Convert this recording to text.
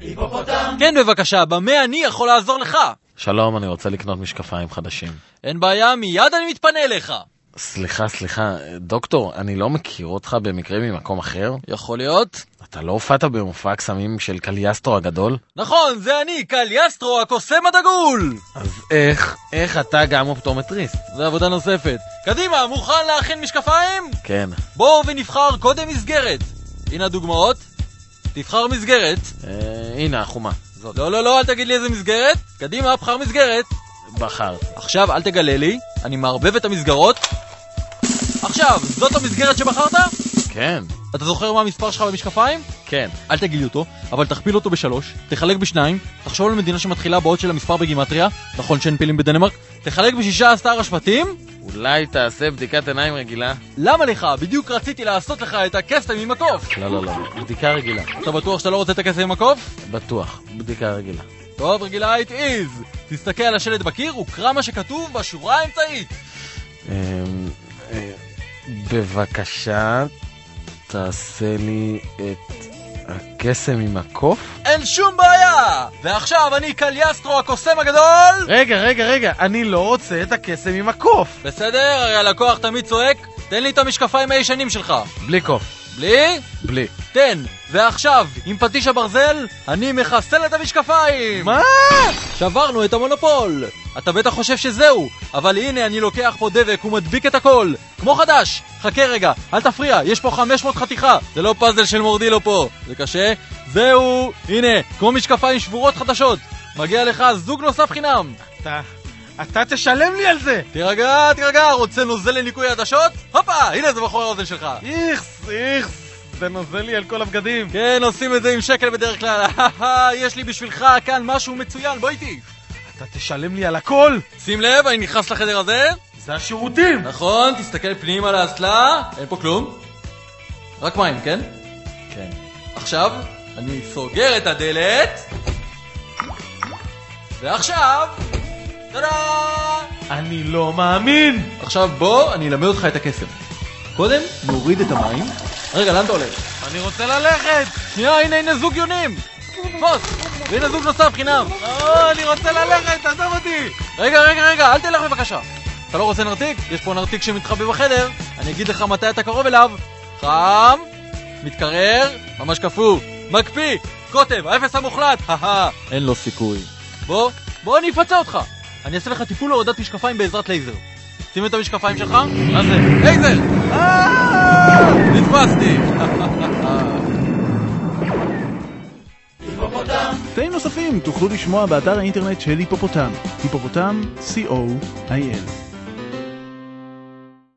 היפופוטם! כן, בבקשה, במה אני יכול לעזור לך? שלום, אני רוצה לקנות משקפיים חדשים. אין בעיה, מיד אני מתפנה אליך. סליחה, סליחה, דוקטור, אני לא מכיר אותך במקרה ממקום אחר? יכול להיות? אתה לא הופעת במופע הקסמים של קליאסטרו הגדול? נכון, זה אני, קליאסטרו, הקוסם הדגול! אז איך, איך אתה גם אופטומטריסט? זה עבודה נוספת. קדימה, מוכן להכין משקפיים? כן. בואו ונבחר קודם מסגרת. הנה הדוגמאות. תבחר מסגרת. אה, הנה החומה. זאת. לא, לא, לא, אל תגיד לי איזה מסגרת. קדימה, בחר מסגרת. בחרת. עכשיו, אל תגלה לי, אני מערבב את המסגרות. עכשיו, זאת המסגרת שבחרת? כן. אתה זוכר מה המספר שלך במשקפיים? כן. אל תגיד אותו, אבל תכפיל אותו בשלוש, תחלק בשניים, תחשוב על מדינה שמתחילה באות של המספר בגימטריה, נכון שאין פילים בדנמרק, תחלק בשישה עשר השבטים? אולי תעשה בדיקת עיניים רגילה? למה לך? בדיוק רציתי לעשות לך את הקסם עם הקוף. לא, לא, לא. בדיקה רגילה. אתה בטוח שאתה לא רוצה את הקסם עם הקוף? בטוח. בדיקה רגילה. טוב, רגילה it is. תסתכל על השלט בקיר וקרא מה שכתוב בשורה האמצעית. אמ, אה, בבקשה, תעשה לי את הקסם עם הקוף? אין שום בעיה! ועכשיו אני קליאסטרו הקוסם הגדול! רגע, רגע, רגע, אני לא רוצה את הקסם עם הקוף! בסדר, הרי הלקוח תמיד צועק, תן לי את המשקפיים הישנים שלך. בלי קוף. בלי? בלי. תן. ועכשיו, עם פטיש הברזל, אני מחסל את המשקפיים! מה? שברנו את המונופול! אתה בטח חושב שזהו, אבל הנה אני לוקח פה דבק ומדביק את הכל! כמו חדש! חכה רגע, אל תפריע, יש פה 500 חתיכה! זה לא פאזל של מורדילו פה, זה קשה. זהו, הנה, כמו משקפיים שבורות חדשות! מגיע לך זוג נוסף חינם! אתה... אתה תשלם לי על זה! תירגע, תירגע, רוצה נוזל לניקוי עדשות? הופה, הנה זה מאחורי האוזן שלך! איכס, איכס, זה נוזל לי על כל הבגדים. כן, עושים את זה עם שקל בדרך כלל. יש לי בשבילך כאן משהו מצוין, בוא איתי. אתה תשלם לי על הכל? שים לב, אני נכנס לחדר הזה. זה השירותים! נכון, תסתכל פנימה לאסלה, אין פה כלום. רק מים, כן? כן. עכשיו, אני סוגר את הדלת. ועכשיו! אני לא מאמין! עכשיו בוא, אני אלמד אותך את הקסם. קודם, נוריד את המים. רגע, לאן אתה הולך? אני רוצה ללכת! שנייה, הנה, הנה זוג יונים! תפוס! והנה זוג נוסף חינם! או, אני רוצה ללכת, עזוב אותי! רגע, רגע, רגע, אל תלך בבקשה! אתה לא רוצה נרתיק? יש פה נרתיק שמתחבא בחדר, אני אגיד לך מתי אתה קרוב אליו. חם, מתקרר, ממש קפוא, מקפיא, קוטב, האפס המוחלט, הא אין לו סיכוי. בוא, בוא אני אפצה אותך. אני אעשה לך טיפול להורדת משקפיים בעזרת לייזר. שים את המשקפיים שלך. מה זה? לייזר! נתפסתי! היפופוטם! תאים נוספים תוכלו לשמוע באתר האינטרנט של היפופוטם, היפופוטם, co.il.